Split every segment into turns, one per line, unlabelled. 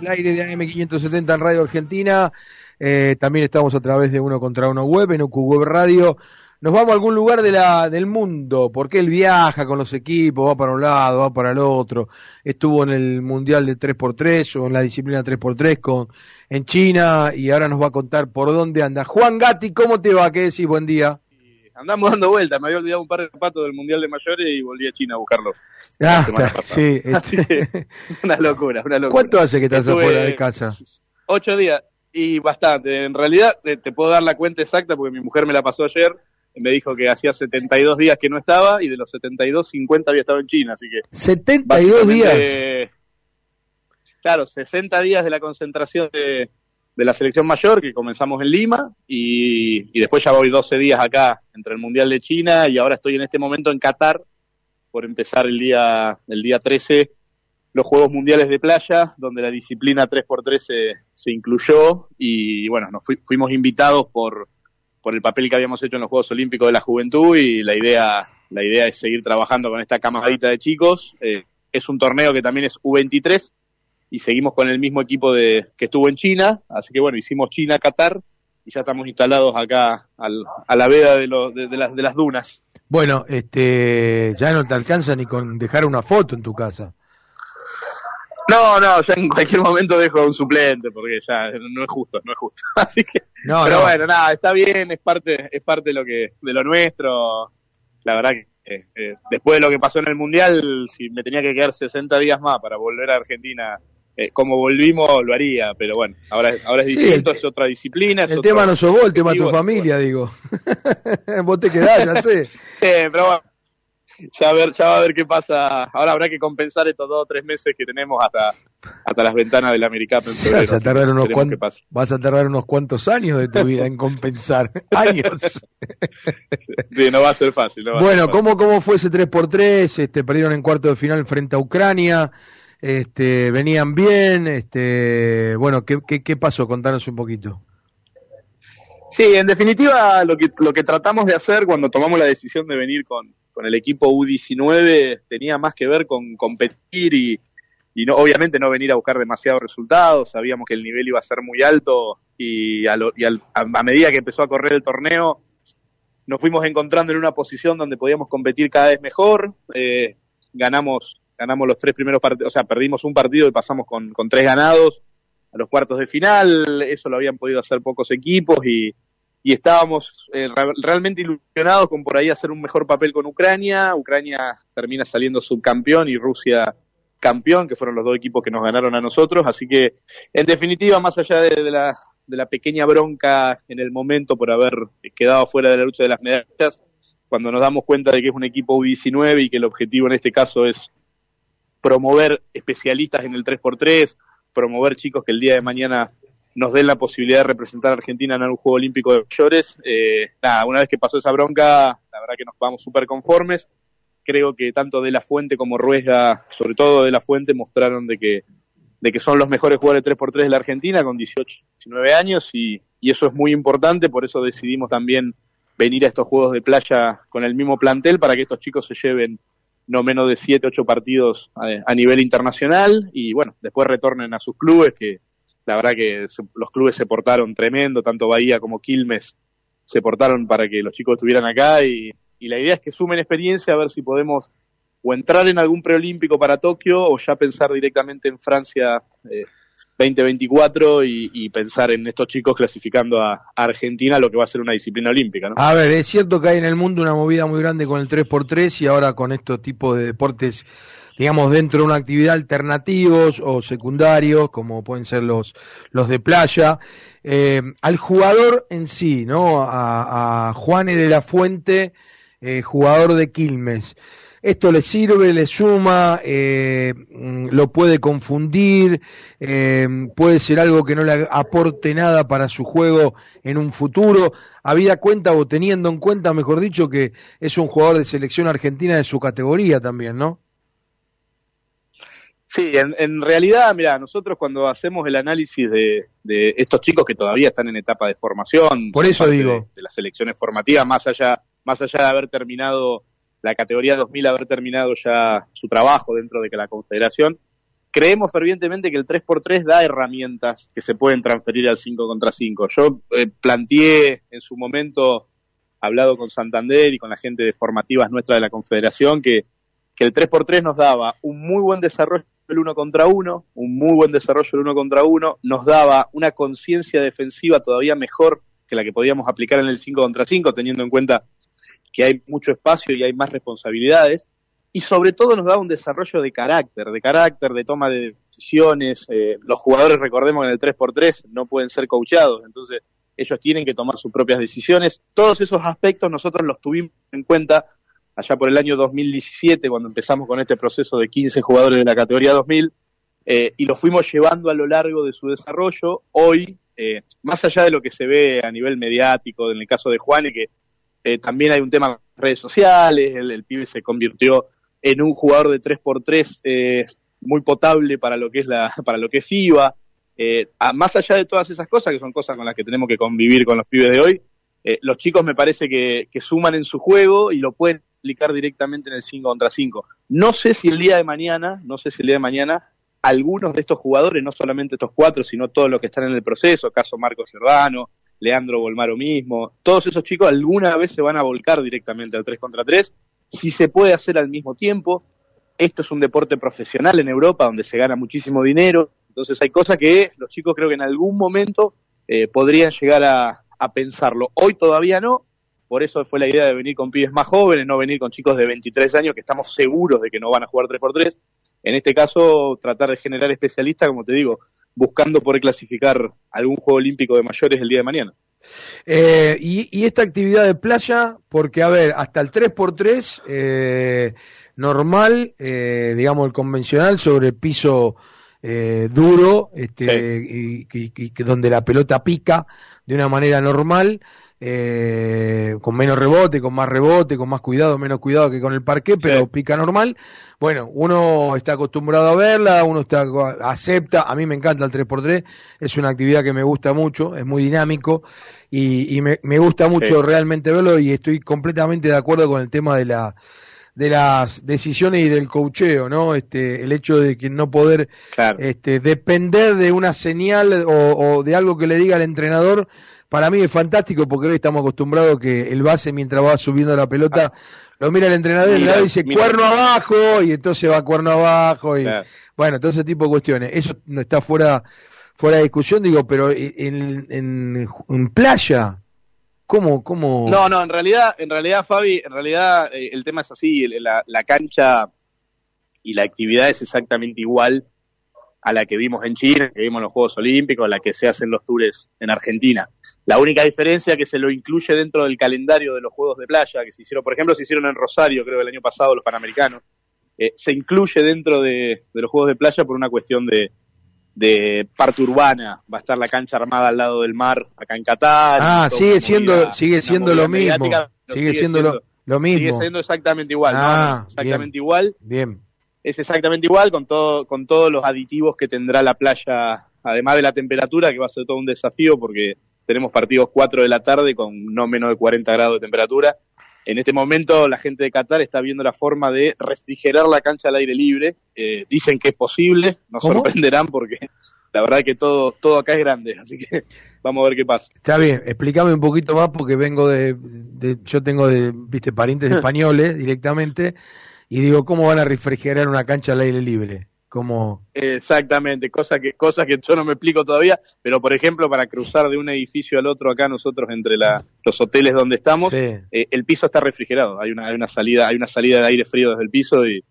el aire de AM570 en Radio Argentina. Eh, también estamos a través de Uno contra Uno Web, en UQ Web Radio. Nos vamos a algún lugar de la, del mundo, porque él viaja con los equipos, va para un lado, va para el otro. Estuvo en el Mundial de 3x3 o en la disciplina 3x3 con, en China y ahora nos va a contar por dónde anda. Juan Gatti, ¿cómo te va? ¿Qué decís? Buen día.
Andamos dando vueltas, me había olvidado un par de zapatos del Mundial de Mayores y volví a China a buscarlos.
Ah, está, sí. Este...
una locura, una locura.
¿Cuánto hace que estás afuera de casa?
Ocho días y bastante. En realidad te, te, puedo dar la cuenta exacta porque mi mujer me la pasó ayer. Y me dijo que hacía 72 días que no estaba y de los 72, 50 había estado en China, así que...
¿72 días?
Claro, 60 días de la concentración de, de la selección mayor, que comenzamos en Lima, y, y, después ya voy 12 días acá entre el Mundial de China y ahora estoy en este momento en Qatar por empezar el día, el día 13 los Juegos Mundiales de Playa, donde la disciplina 3x3 se, se incluyó y bueno, nos fuimos invitados por, por el papel que habíamos hecho en los Juegos Olímpicos de la Juventud y la idea, la idea es seguir trabajando con esta camadita de chicos. Eh, es un torneo que también es U23 y seguimos con el mismo equipo de, que estuvo en China, así que bueno, hicimos China-Qatar y ya estamos instalados acá al, a la veda de, lo, de, de, las, de las dunas.
Bueno, este, ya no te alcanza ni con dejar una foto en tu casa.
No, no, ya en cualquier momento dejo un suplente porque ya no es justo, no es justo. Así que, no, pero no. bueno, nada, está bien, es parte, es parte de lo que, de lo nuestro. La verdad que eh, eh, después de lo que pasó en el mundial, si me tenía que quedar 60 días más para volver a Argentina, eh, como volvimos lo haría, pero bueno, ahora, ahora es distinto, sí, es otra disciplina. Es
el
otro
tema no sos vos, el tema es tu familia, digo. vos te quedás, ya sé.
sí, pero bueno ya, a ver, ya va a ver qué pasa. Ahora habrá que compensar estos dos o tres meses que tenemos hasta, hasta las ventanas del Americano.
Sí, vas, a tardar unos cuantos, vas a tardar unos cuantos años de tu vida en compensar. años.
sí, no va a ser fácil. No
bueno,
fácil.
¿cómo, ¿cómo fue ese 3x3? Este, perdieron en cuarto de final frente a Ucrania. Este, venían bien. Este, bueno, ¿qué, qué, pasó? Contanos un poquito.
Sí, en definitiva, lo que, lo que tratamos de hacer cuando tomamos la decisión de venir con, el equipo U19 tenía más que ver con competir y, no, obviamente no venir a buscar demasiados resultados. Sabíamos que el nivel iba a ser muy alto y, a, lo, y a medida que empezó a correr el torneo nos fuimos encontrando en una posición donde podíamos competir cada vez mejor. Eh, ganamos, ganamos los tres primeros partidos, o sea, perdimos un partido y pasamos con, tres ganados a los cuartos de final. Eso lo habían podido hacer pocos equipos y, y estábamos eh, realmente ilusionados con por ahí hacer un mejor papel con Ucrania. Ucrania termina saliendo subcampeón y Rusia campeón, que fueron los dos equipos que nos ganaron a nosotros. Así que, en definitiva, más allá de, de, la, de la pequeña bronca en el momento por haber quedado fuera de la lucha de las medallas, cuando nos damos cuenta de que es un equipo U19 y que el objetivo en este caso es promover especialistas en el 3x3, promover chicos que el día de mañana nos den la posibilidad de representar a Argentina en un Juego Olímpico de mayores. Eh, nada, una vez que pasó esa bronca, la verdad que nos vamos súper conformes. Creo que tanto De La Fuente como Rueda, sobre todo De La Fuente, mostraron de que, de que son los mejores jugadores 3x3 de la Argentina con 18, 19 años y, y eso es muy importante, por eso decidimos también venir a estos Juegos de Playa con el mismo plantel para que estos chicos se lleven no menos de 7, 8 partidos a, a nivel internacional. Y bueno, después retornen a sus clubes que la verdad que se, los clubes se portaron tremendo, tanto Bahía como Quilmes se portaron para que los chicos estuvieran acá. Y, y, la idea es que sumen experiencia a ver si podemos o entrar en algún preolímpico para Tokio o ya pensar directamente en Francia eh, 2024 y, y, pensar en estos chicos clasificando a, Argentina lo que va a ser una disciplina olímpica. ¿no?
A ver, es cierto que hay en el mundo una movida muy grande con el 3x3 y ahora con estos tipos de deportes digamos, dentro de una actividad alternativos o secundarios, como pueden ser los, los de playa, eh, al jugador en sí, ¿no? A, a Juane de la Fuente, eh, jugador de Quilmes. Esto le sirve, le suma, eh, lo puede confundir, eh, puede ser algo que no le aporte nada para su juego en un futuro, habida cuenta o teniendo en cuenta, mejor dicho, que es un jugador de selección argentina de su categoría también, ¿no?
Sí, en, en, realidad, mira, nosotros cuando hacemos el análisis de, de, estos chicos que todavía están en etapa de formación,
por eso digo,
de, de, las selecciones formativas, más allá, más allá de haber terminado la categoría 2000, haber terminado ya su trabajo dentro de la Confederación, creemos fervientemente que el 3x3 da herramientas que se pueden transferir al 5 contra 5. Yo eh, planteé en su momento, hablado con Santander y con la gente de formativas nuestra de la Confederación, que, que el 3x3 nos daba un muy buen desarrollo del 1 contra 1, un muy buen desarrollo del 1 contra 1, nos daba una conciencia defensiva todavía mejor que la que podíamos aplicar en el 5 contra 5, teniendo en cuenta que hay mucho espacio y hay más responsabilidades y sobre todo nos da un desarrollo de carácter, de carácter, de toma de decisiones. Eh, los jugadores, recordemos que en el 3x3 no pueden ser coachados, entonces ellos tienen que tomar sus propias decisiones. Todos esos aspectos nosotros los tuvimos en cuenta allá por el año 2017, cuando empezamos con este proceso de 15 jugadores de la categoría 2000, eh, y los fuimos llevando a lo largo de su desarrollo. Hoy, eh, más allá de lo que se ve a nivel mediático, en el caso de Juan, y que también hay un tema en redes sociales, el, pibe se convirtió en un jugador de 3x3 eh, muy potable para lo que es la para lo que es FIBA. Eh, más allá de todas esas cosas, que son cosas con las que tenemos que convivir con los pibes de hoy, eh, los chicos me parece que, que, suman en su juego y lo pueden aplicar directamente en el 5 contra 5. No sé si el día de mañana, no sé si el día de mañana, algunos de estos jugadores, no solamente estos cuatro, sino todos los que están en el proceso, caso Marcos Giordano, Leandro Volmaro mismo, todos esos chicos alguna vez se van a volcar directamente al 3 contra 3 si se puede hacer al mismo tiempo. Esto es un deporte profesional en Europa donde se gana muchísimo dinero, entonces hay cosas que los chicos creo que en algún momento eh, podrían llegar a, pensarlo. Hoy todavía no, por eso fue la idea de venir con pibes más jóvenes, no venir con chicos de 23 años que estamos seguros de que no van a jugar 3x3. En este caso, tratar de generar especialistas, como te digo, buscando poder clasificar algún juego olímpico de mayores el día de mañana.
Eh, y, esta actividad de playa, porque a ver, hasta el 3x3 eh, normal, eh, digamos el convencional sobre piso eh, duro, este, y, donde la pelota pica de una manera normal, eh, con menos rebote, con más rebote, con más cuidado, menos cuidado que con el parque, pero pica normal. Bueno, uno está acostumbrado a verla, uno está acepta, a mí me encanta el 3x3, es una actividad que me gusta mucho, es muy dinámico y, me, gusta mucho realmente verlo y estoy completamente de acuerdo con el tema de la de las decisiones y del cocheo, ¿no? Este, el hecho de que no poder este, depender de una señal o, de algo que le diga al entrenador para mí es fantástico porque hoy estamos acostumbrados que el base mientras va subiendo la pelota lo mira el entrenador y dice cuerno abajo y entonces va cuerno abajo y bueno, todo ese tipo de cuestiones. Eso no está fuera fuera de discusión, digo, pero en, en, playa, ¿cómo, ¿cómo?
No, no, en realidad, en realidad, Fabi, en realidad eh, el tema es así, la, la cancha y la actividad es exactamente igual a la que vimos en China, que vimos en los Juegos Olímpicos, a la que se hacen los tours en Argentina. La única diferencia que se lo incluye dentro del calendario de los Juegos de Playa, que se hicieron, por ejemplo, se hicieron en Rosario, creo, el año pasado, los Panamericanos. Eh, se incluye dentro de, los Juegos de Playa por una cuestión de, de parte urbana. Va a estar la cancha armada al lado del mar, acá en Qatar.
Ah, sigue siendo, sigue siendo lo mismo. Sigue, siendo, lo, mismo.
Sigue siendo exactamente igual.
Ah,
exactamente igual.
Bien.
Es exactamente igual con todo, con todos los aditivos que tendrá la playa, además de la temperatura, que va a ser todo un desafío porque tenemos partidos 4 de la tarde con no menos de 40 grados de temperatura. En este momento la gente de Qatar está viendo la forma de refrigerar la cancha al aire libre. Eh, dicen que es posible, nos sorprenderán porque la verdad que todo, todo acá es grande, así que vamos a ver qué pasa.
Está bien, explícame un poquito más porque vengo de, de yo tengo de, viste, parientes españoles directamente y digo, ¿cómo van a refrigerar una cancha al aire libre? Como
exactamente cosas que cosas que yo no me explico todavía pero por ejemplo para cruzar de un edificio al otro acá nosotros entre la, los hoteles donde estamos eh, el piso está refrigerado. Hay una hay una salida hay una salida de aire frío desde el piso y,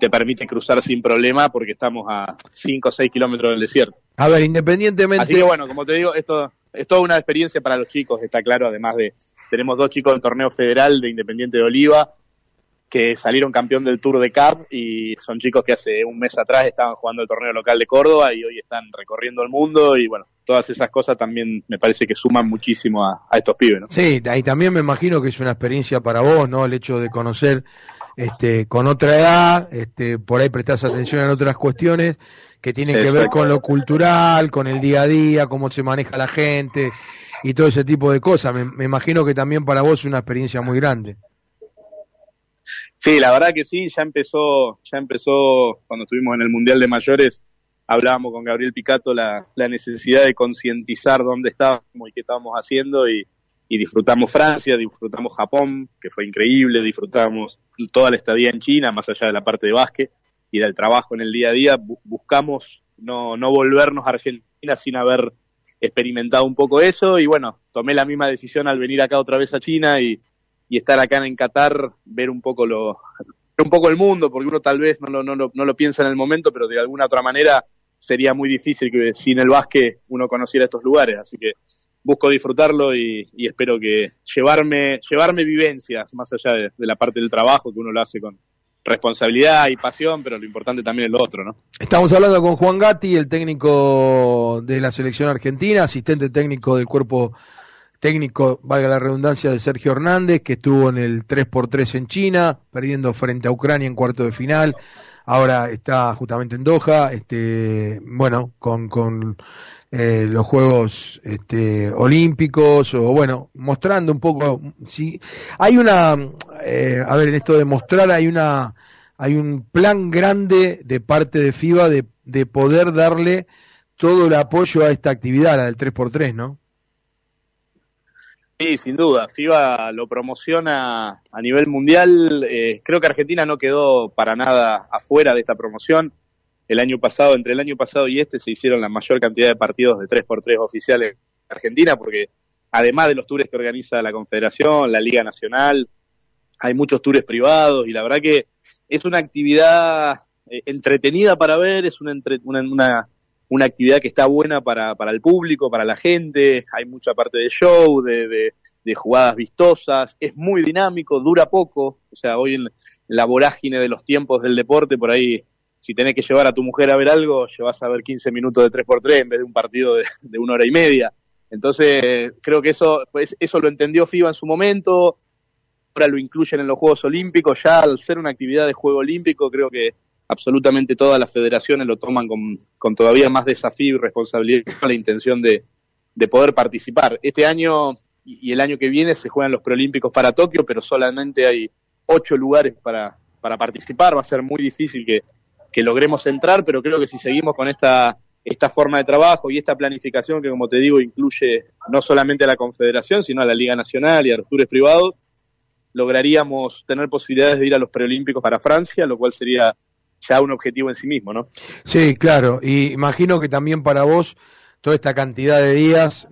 te permite cruzar sin problema porque estamos a 5 o 6 kilómetros del desierto.
A ver independientemente
así que bueno como te digo esto es toda una experiencia para los chicos está claro además de tenemos dos chicos del torneo federal de Independiente de Oliva que salieron campeón del Tour de Cap y son chicos que hace un mes atrás estaban jugando el torneo local de Córdoba y hoy están recorriendo el mundo y bueno, todas esas cosas también me parece que suman muchísimo a, estos pibes, ¿no?
Sí, y también me imagino que es una experiencia para vos, ¿no? El hecho de conocer este con otra edad, este por ahí prestás atención a otras cuestiones que tienen que ver con lo cultural, con el día a día, cómo se maneja la gente y todo ese tipo de cosas. me imagino que también para vos es una experiencia muy grande.
Sí, la verdad que sí, ya empezó, ya empezó cuando estuvimos en el Mundial de Mayores, hablábamos con Gabriel Picato la, la necesidad de concientizar dónde estábamos y qué estábamos haciendo y, y disfrutamos Francia, disfrutamos Japón, que fue increíble, disfrutamos toda la estadía en China, más allá de la parte de básquet y del trabajo en el día a día, buscamos no, no volvernos a Argentina sin haber experimentado un poco eso y bueno, tomé la misma decisión al venir acá otra vez a China y, y estar acá en Qatar, ver un poco lo un poco el mundo, porque uno tal vez no lo, no, no lo piensa en el momento, pero de alguna otra manera sería muy difícil que sin el básquet uno conociera estos lugares, así que busco disfrutarlo y, espero que llevarme llevarme vivencias más allá de, de, la parte del trabajo que uno lo hace con responsabilidad y pasión, pero lo importante también es lo otro, ¿no?
Estamos hablando con Juan Gatti, el técnico de la selección argentina, asistente técnico del cuerpo técnico, valga la redundancia, de Sergio Hernández, que estuvo en el 3x3 en China, perdiendo frente a Ucrania en cuarto de final. Ahora está justamente en Doha, este, bueno, con, con eh, los Juegos este, Olímpicos, o bueno, mostrando un poco, si hay una, eh, a ver, en esto de mostrar hay una, hay un plan grande de parte de FIBA de, de poder darle todo el apoyo a esta actividad, la del 3x3, ¿no?
Sí, sin duda. FIBA lo promociona a nivel mundial. Eh, creo que Argentina no quedó para nada afuera de esta promoción. El año pasado, entre el año pasado y este, se hicieron la mayor cantidad de partidos de 3x3 oficiales en Argentina, porque además de los tours que organiza la Confederación, la Liga Nacional, hay muchos tours privados y la verdad que es una actividad eh, entretenida para ver, es una, una, una actividad que está buena para, para el público, para la gente, hay mucha parte de show, de, de, jugadas vistosas, es muy dinámico, dura poco, o sea, hoy en la vorágine de los tiempos del deporte, por ahí, si tenés que llevar a tu mujer a ver algo, llevas a ver 15 minutos de 3x3 en vez de un partido de, de una hora y media. Entonces, creo que eso, pues, eso lo entendió FIBA en su momento, ahora lo incluyen en los Juegos Olímpicos, ya al ser una actividad de juego olímpico, creo que absolutamente todas las federaciones lo toman con, con todavía más desafío y responsabilidad con la intención de, de poder participar. Este año y, el año que viene se juegan los preolímpicos para Tokio, pero solamente hay ocho lugares para, para participar. Va a ser muy difícil que, que logremos entrar, pero creo que si seguimos con esta, esta forma de trabajo y esta planificación que, como te digo, incluye no solamente a la Confederación, sino a la Liga Nacional y a los privados, lograríamos tener posibilidades de ir a los preolímpicos para Francia, lo cual sería ya un objetivo en sí mismo, ¿no?
Sí, claro, y imagino que también para vos toda esta cantidad de días,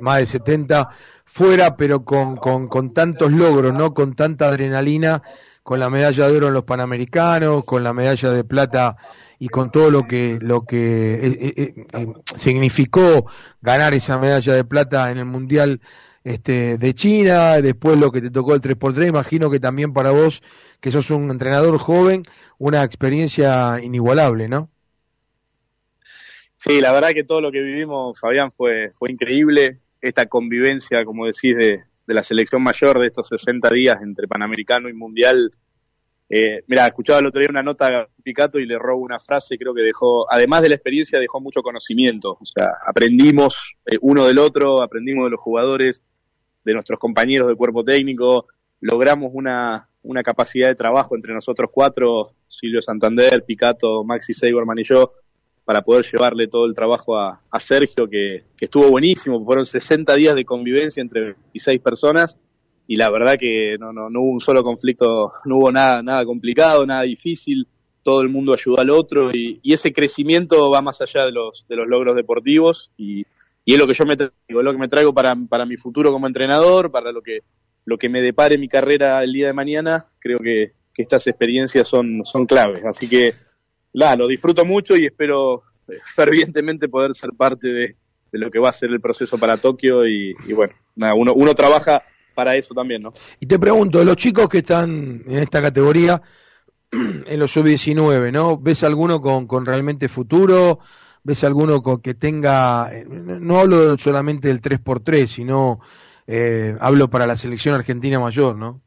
más de 70, fuera, pero con, con, con tantos logros, ¿no? Con tanta adrenalina, con la medalla de oro en los Panamericanos, con la medalla de plata y con todo lo que lo que eh, eh, eh, significó ganar esa medalla de plata en el mundial este de China, después lo que te tocó el 3x3, imagino que también para vos que sos un entrenador joven una experiencia inigualable, ¿no?
Sí, la verdad que todo lo que vivimos, Fabián, fue, fue increíble. Esta convivencia, como decís, de, de la selección mayor de estos 60 días entre Panamericano y Mundial. Eh, mira, escuchaba el otro día una nota a Picato y le robo una frase, creo que dejó, además de la experiencia, dejó mucho conocimiento. O sea, aprendimos eh, uno del otro, aprendimos de los jugadores, de nuestros compañeros de cuerpo técnico, logramos una, una capacidad de trabajo entre nosotros cuatro, Silvio Santander, Picato, Maxi Seiberman y yo, para poder llevarle todo el trabajo a, a Sergio, que, que, estuvo buenísimo. Fueron 60 días de convivencia entre 26 personas y la verdad que no, no, no hubo un solo conflicto, no hubo nada, nada complicado, nada difícil. Todo el mundo ayudó al otro y, ese crecimiento va más allá de los, de los logros deportivos y, y es lo que yo me traigo, lo que me traigo para, para mi futuro como entrenador, para lo que lo que me depare mi carrera el día de mañana, creo que, estas experiencias son, son claves. Así que, nada, lo disfruto mucho y espero eh, fervientemente poder ser parte de, lo que va a ser el proceso para Tokio y, bueno, nada, uno, uno trabaja para eso también, ¿no?
Y te pregunto, los chicos que están en esta categoría, en los sub-19, ¿no? ¿Ves alguno con, con realmente futuro? ¿Ves alguno que tenga, eh, no hablo solamente del 3x3, sino eh, hablo para la selección argentina mayor, ¿no?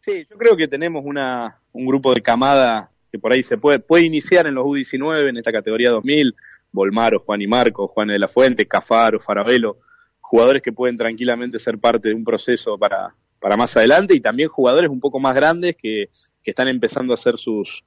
Sí, yo creo que tenemos una, un grupo de camada que por ahí se puede, puede iniciar en los U19, en esta categoría 2000, Volmaro, Juan y Marco, Juan de la Fuente, Cafaro, Farabelo, jugadores que pueden tranquilamente ser parte de un proceso para, para más adelante y también jugadores un poco más grandes que, que están empezando a hacer sus,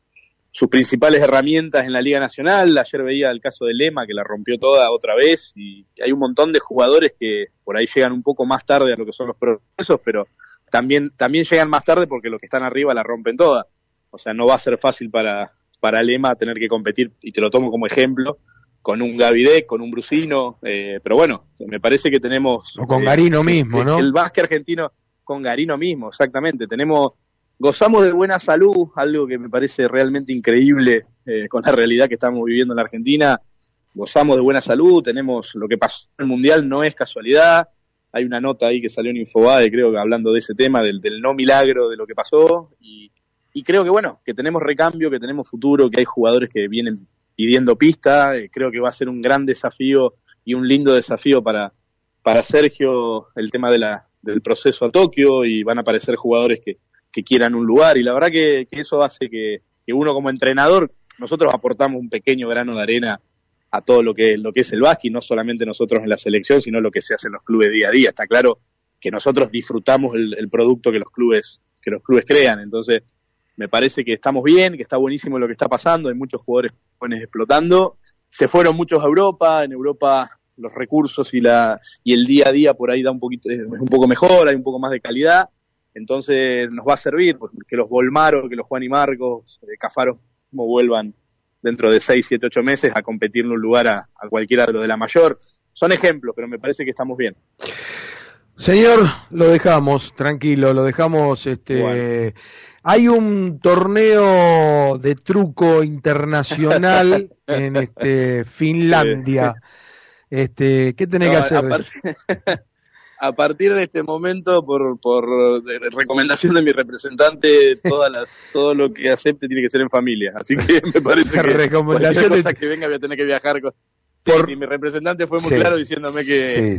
sus principales herramientas en la Liga Nacional. Ayer veía el caso de Lema, que la rompió toda otra vez, y hay un montón de jugadores que por ahí llegan un poco más tarde a lo que son los procesos, pero también, también llegan más tarde porque los que están arriba la rompen toda. O sea, no va a ser fácil para, para Lema tener que competir, y te lo tomo como ejemplo, con un Gavidec, con un Brusino, eh, pero bueno, me parece que tenemos...
O con Garino mismo, ¿no?
El básquet argentino, con Garino mismo, exactamente. Tenemos gozamos de buena salud, algo que me parece realmente increíble eh, con la realidad que estamos viviendo en la Argentina. Gozamos de buena salud, tenemos lo que pasó en el Mundial, no es casualidad. Hay una nota ahí que salió en Infobae, creo hablando de ese tema, del, no milagro de lo que pasó. Y, creo que bueno, que tenemos recambio, que tenemos futuro, que hay jugadores que vienen pidiendo pista. Eh, creo que va a ser un gran desafío y un lindo desafío para, para Sergio el tema de la, del proceso a Tokio y van a aparecer jugadores que, que quieran un lugar y la verdad que, eso hace que, uno como entrenador, nosotros aportamos un pequeño grano de arena a todo lo que, lo que es el básquet, no solamente nosotros en la selección, sino lo que se hace en los clubes día a día. Está claro que nosotros disfrutamos el, producto que los clubes, que los clubes crean. Entonces, me parece que estamos bien, que está buenísimo lo que está pasando, hay muchos jugadores jóvenes explotando. Se fueron muchos a Europa, en Europa los recursos y la y el día a día por ahí da un poquito es un poco mejor, hay un poco más de calidad entonces nos va a servir pues, que los Volmaro, que los Juan y Marcos, eh, Cafaro, como vuelvan dentro de 6, 7, 8 meses a competir en un lugar a, cualquiera de los de la mayor. Son ejemplos, pero me parece que estamos bien.
Señor, lo dejamos, tranquilo, lo dejamos. Este, Hay un torneo de truco internacional en este, Finlandia. Este, ¿Qué tenés que hacer?
a partir de este momento, por, por recomendación de mi representante, todas las, todo lo que acepte tiene que ser en familia. Así que me parece que recomendación cosa que venga voy a tener que viajar con... Sí, mi representante fue muy claro diciéndome que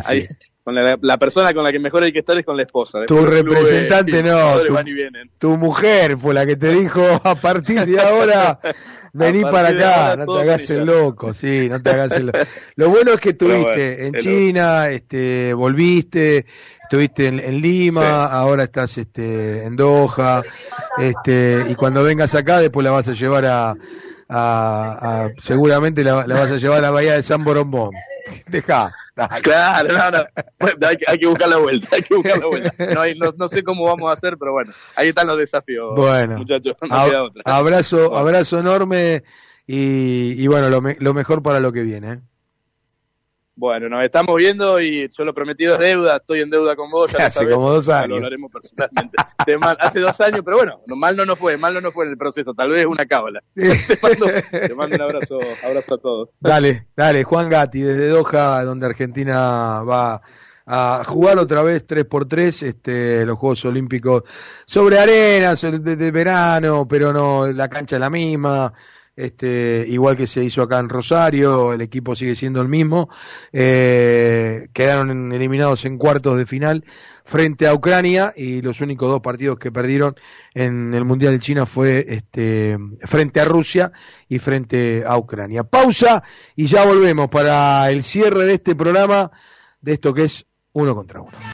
con la, persona con la que mejor hay que estar es con la esposa.
tu representante no, tu, mujer fue la que te dijo a partir de ahora vení para acá, no te hagas el loco, sí, no te hagas el loco. Lo bueno es que estuviste en China, este, volviste, estuviste en, Lima, ahora estás este, en Doha, este, y cuando vengas acá después la vas a llevar a, a, seguramente la, vas a llevar a la bahía de San Borombón. Deja.
Claro, no, no. Hay, que, hay, que buscar la vuelta, hay que buscar la vuelta. No, no, sé cómo vamos a hacer, pero bueno, ahí están los desafíos, bueno, muchachos.
Abrazo, abrazo enorme y, y bueno, lo, lo mejor para lo que viene. ¿eh?
Bueno, nos estamos viendo y yo lo prometido es deuda, estoy en deuda con vos.
Ya hace como dos años.
Lo hablaremos personalmente. hace dos años, pero bueno, mal no nos fue, mal no nos fue en el proceso, tal vez una cábala. te, mando, te mando un abrazo, abrazo a todos.
Dale, dale, Juan Gatti, desde Doha, donde Argentina va a jugar otra vez 3x3 este, los Juegos Olímpicos sobre arena, de, de verano, pero no, la cancha es la misma este, igual que se hizo acá en Rosario, el equipo sigue siendo el mismo, eh, quedaron eliminados en cuartos de final frente a Ucrania y los únicos dos partidos que perdieron en el Mundial de China fue este, frente a Rusia y frente a Ucrania. Pausa y ya volvemos para el cierre de este programa de esto que es uno contra uno.